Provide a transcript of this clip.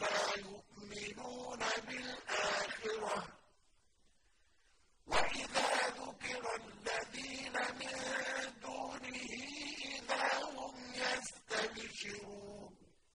لا يؤمنون بالآخرة. وإذا ذكر الذين من دونه إذا هم يستبشرون.